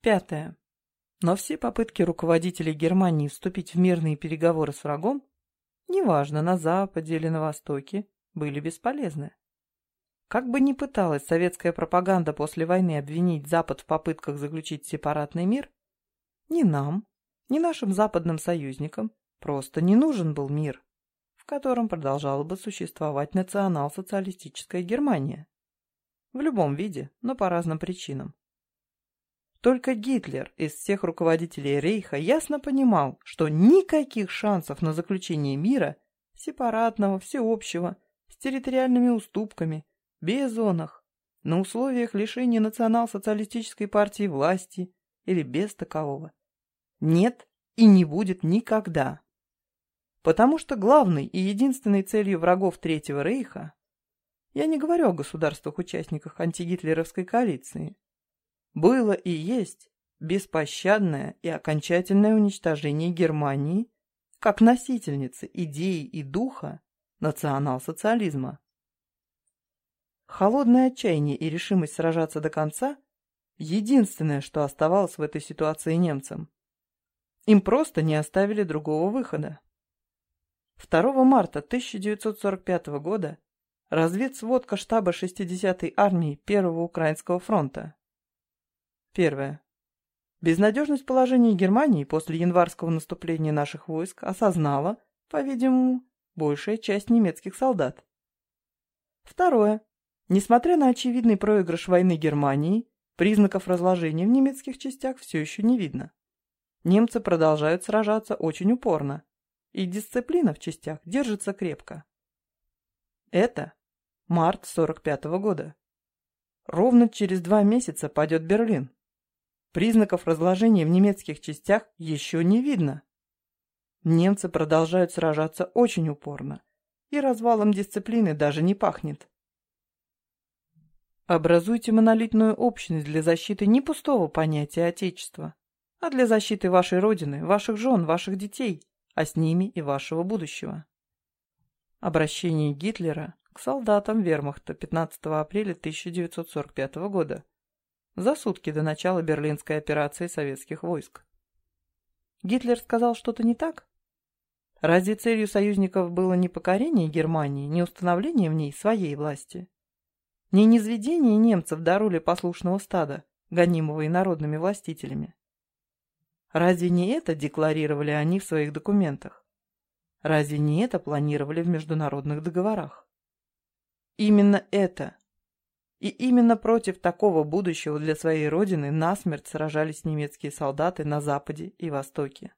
Пятое. Но все попытки руководителей Германии вступить в мирные переговоры с врагом, неважно, на Западе или на Востоке, были бесполезны. Как бы ни пыталась советская пропаганда после войны обвинить Запад в попытках заключить сепаратный мир, ни нам, ни нашим западным союзникам просто не нужен был мир, в котором продолжала бы существовать национал-социалистическая Германия. В любом виде, но по разным причинам. Только Гитлер из всех руководителей Рейха ясно понимал, что никаких шансов на заключение мира, сепаратного, всеобщего, с территориальными уступками, без зонах, на условиях лишения национал-социалистической партии власти или без такового, нет и не будет никогда. Потому что главной и единственной целью врагов Третьего Рейха, я не говорю о государствах-участниках антигитлеровской коалиции, было и есть беспощадное и окончательное уничтожение Германии как носительницы идеи и духа национал-социализма. Холодное отчаяние и решимость сражаться до конца – единственное, что оставалось в этой ситуации немцам. Им просто не оставили другого выхода. 2 марта 1945 года разведсводка штаба 60-й армии Первого Украинского фронта. Первое. Безнадежность положения Германии после январского наступления наших войск осознала, по-видимому, большая часть немецких солдат. Второе. Несмотря на очевидный проигрыш войны Германии, признаков разложения в немецких частях все еще не видно. Немцы продолжают сражаться очень упорно, и дисциплина в частях держится крепко. Это март 45 -го года. Ровно через два месяца падет Берлин. Признаков разложения в немецких частях еще не видно. Немцы продолжают сражаться очень упорно, и развалом дисциплины даже не пахнет. Образуйте монолитную общность для защиты не пустого понятия Отечества, а для защиты вашей Родины, ваших жен, ваших детей, а с ними и вашего будущего. Обращение Гитлера к солдатам вермахта 15 апреля 1945 года, за сутки до начала берлинской операции советских войск. Гитлер сказал что-то не так? Разве целью союзников было не покорение Германии, не установление в ней своей власти? Не низведение немцев до роли послушного стада, гонимого инородными властителями. Разве не это декларировали они в своих документах? Разве не это планировали в международных договорах? Именно это. И именно против такого будущего для своей родины насмерть сражались немецкие солдаты на Западе и Востоке.